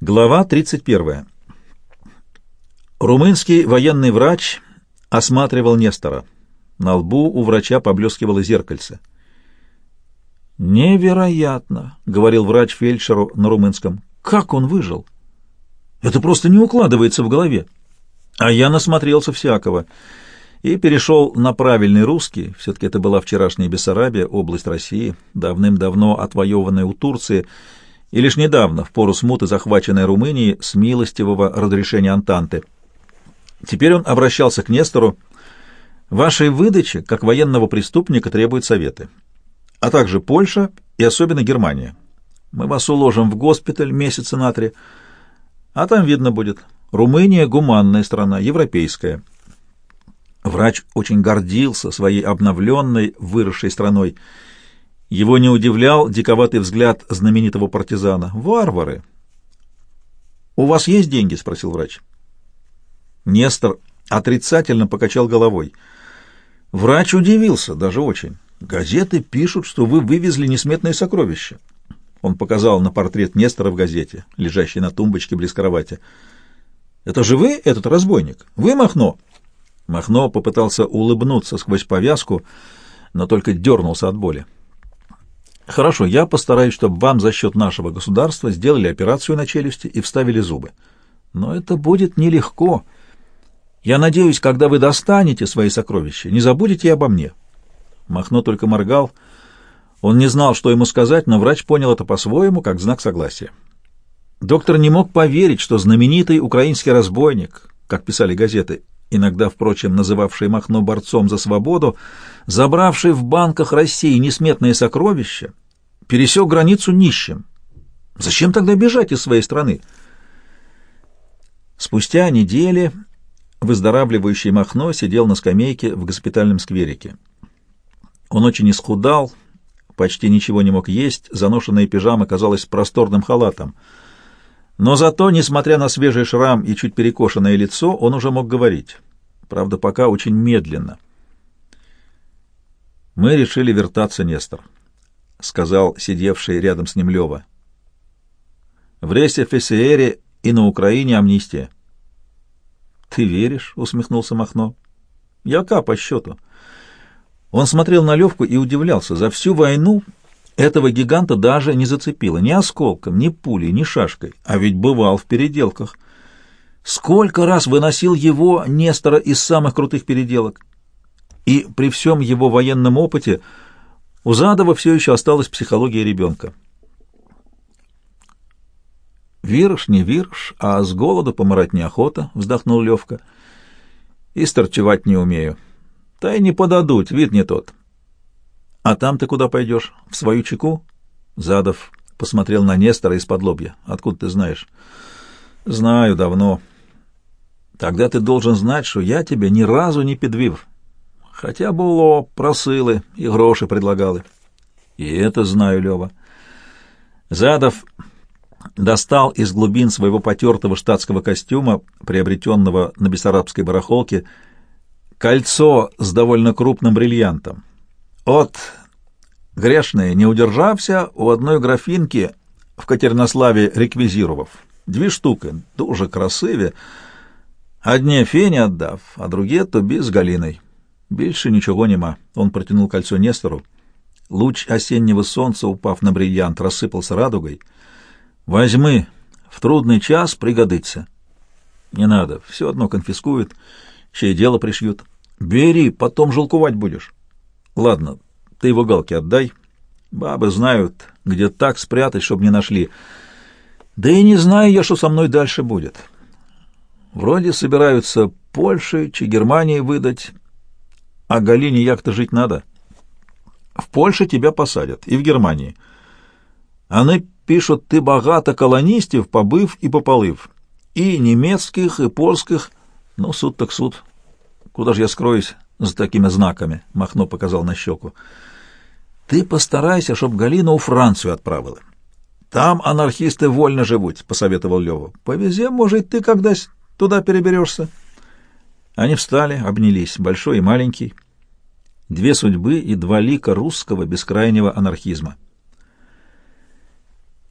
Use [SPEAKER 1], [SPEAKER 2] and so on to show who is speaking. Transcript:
[SPEAKER 1] Глава 31. Румынский военный врач осматривал Нестора. На лбу у врача поблескивало зеркальце. «Невероятно!» — говорил врач фельдшеру на румынском. «Как он выжил? Это просто не укладывается в голове. А я насмотрелся всякого» и перешел на правильный русский, все-таки это была вчерашняя Бессарабия, область России, давным-давно отвоеванная у Турции, и лишь недавно, в пору смуты, захваченная Румынией с милостивого разрешения Антанты. Теперь он обращался к Нестору. «Вашей выдаче, как военного преступника, требуют советы, а также Польша и особенно Германия. Мы вас уложим в госпиталь месяца на три, а там видно будет. Румыния — гуманная страна, европейская». Врач очень гордился своей обновленной, выросшей страной. Его не удивлял диковатый взгляд знаменитого партизана. «Варвары!» «У вас есть деньги?» — спросил врач. Нестор отрицательно покачал головой. Врач удивился, даже очень. «Газеты пишут, что вы вывезли несметные сокровища». Он показал на портрет Нестора в газете, лежащий на тумбочке близ кровати. «Это же вы, этот разбойник? Вы, Махно?» Махно попытался улыбнуться сквозь повязку, но только дернулся от боли. «Хорошо, я постараюсь, чтобы вам за счет нашего государства сделали операцию на челюсти и вставили зубы. Но это будет нелегко. Я надеюсь, когда вы достанете свои сокровища, не забудете и обо мне». Махно только моргал. Он не знал, что ему сказать, но врач понял это по-своему, как знак согласия. Доктор не мог поверить, что знаменитый украинский разбойник, как писали газеты, иногда, впрочем, называвший Махно борцом за свободу, забравший в банках России несметные сокровища, пересек границу нищим. Зачем тогда бежать из своей страны? Спустя недели выздоравливающий Махно сидел на скамейке в госпитальном скверике. Он очень исхудал, почти ничего не мог есть, заношенная пижама казалась просторным халатом — но зато, несмотря на свежий шрам и чуть перекошенное лицо, он уже мог говорить. Правда, пока очень медленно. «Мы решили вертаться, Нестор», — сказал сидевший рядом с ним Лева. «В рейсе ФСР и на Украине амнистия». «Ты веришь?» — усмехнулся Махно. «Яка по счету?» Он смотрел на Левку и удивлялся. За всю войну этого гиганта даже не зацепило ни осколком, ни пулей, ни шашкой, а ведь бывал в переделках. Сколько раз выносил его Нестора из самых крутых переделок. И при всем его военном опыте у Задова все еще осталась психология ребенка. «Вирш не вирш, а с голоду помирать неохота», — вздохнул Левка. «И сторчевать не умею. Та и не подадут, вид не тот. «А там ты куда пойдешь? В свою чеку?» Задов посмотрел на Нестора из-под лобья. «Откуда ты знаешь?» «Знаю, давно. Тогда ты должен знать, что я тебе ни разу не підвів. Хотя было просылы и гроши предлагали». «И это знаю, Лева». Задов достал из глубин своего потертого штатского костюма, приобретенного на бессарабской барахолке, кольцо с довольно крупным бриллиантом. От грешные, не удержався, у одной графинки в Катеринославе реквизировав. Дві штуки, дуже красиві. Одні Фені отдав, а другие тобі з Галиной. Більше ничего нема. Он протянул кольцо Нестору. Луч осеннего солнца, упав на бриллиант, рассыпался радугой. «Возьми, в трудный час пригодится». «Не надо, все одно конфискуют, чье дело пришьют». «Бери, потом желкувать будешь». Ладно, ты его галки отдай. Бабы знают, где так спрятать, чтобы не нашли. Да и не знаю я, что со мной дальше будет. Вроде собираются Польше, чи Германии выдать, а Галине як-то жить надо. В Польше тебя посадят, и в Германии. Они пишут, ты богато колонистів побыв и пополыв. И немецких, и польских. Ну, суд так суд. Куда же я скроюсь? с такими знаками, — Махно показал на щеку. — Ты постарайся, чтоб Галину у Францию отправила. Там анархисты вольно живут, — посоветовал Лева. — Повезем, может, ты когда туда переберешься. Они встали, обнялись, большой и маленький. Две судьбы и два лика русского бескрайнего анархизма.